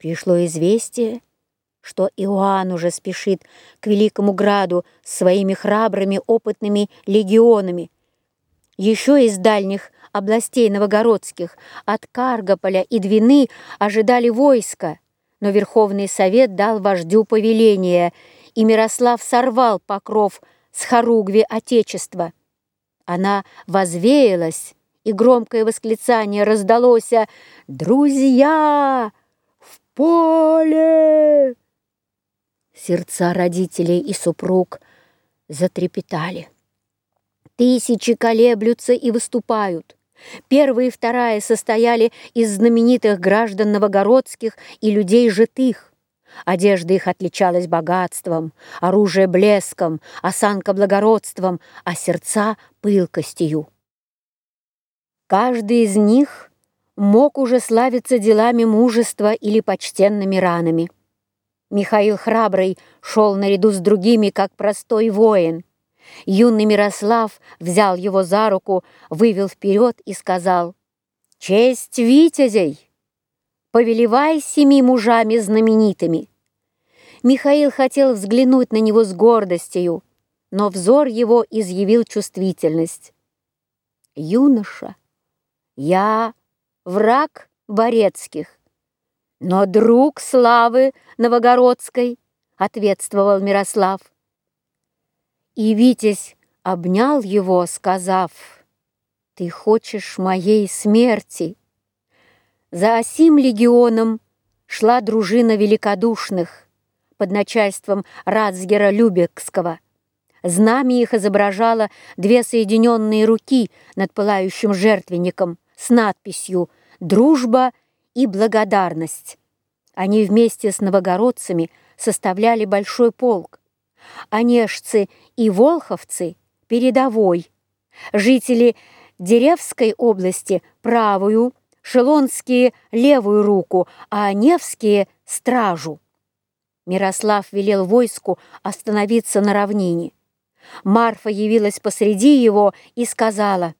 Пришло известие, что Иоанн уже спешит к Великому Граду своими храбрыми опытными легионами. Еще из дальних областей новогородских, от Каргополя и Двины ожидали войска, но Верховный Совет дал вождю повеление, и Мирослав сорвал покров с хоругви Отечества. Она возвеялась, и громкое восклицание раздалось «Друзья! Поле!» Сердца родителей и супруг затрепетали. Тысячи колеблются и выступают. Первая и вторая состояли из знаменитых граждан новогородских и людей житых. Одежда их отличалась богатством, оружие блеском, осанка благородством, а сердца пылкостью. Каждый из них мог уже славиться делами мужества или почтенными ранами. Михаил Храбрый шел наряду с другими, как простой воин. Юный Мирослав взял его за руку, вывел вперед и сказал, «Честь витязей! Повелевай семи мужами знаменитыми!» Михаил хотел взглянуть на него с гордостью, но взор его изъявил чувствительность. «Юноша, я враг Борецких, но друг славы Новогородской, ответствовал Мирослав. И Витязь обнял его, сказав, «Ты хочешь моей смерти?» За осим легионом шла дружина великодушных под начальством Рацгера Любекского. Знамя их изображало две соединенные руки над пылающим жертвенником с надписью «Дружба и благодарность». Они вместе с новогородцами составляли большой полк. Онежцы и волховцы – передовой. Жители Деревской области – правую, Шелонские – левую руку, а Невские – стражу. Мирослав велел войску остановиться на равнине. Марфа явилась посреди его и сказала,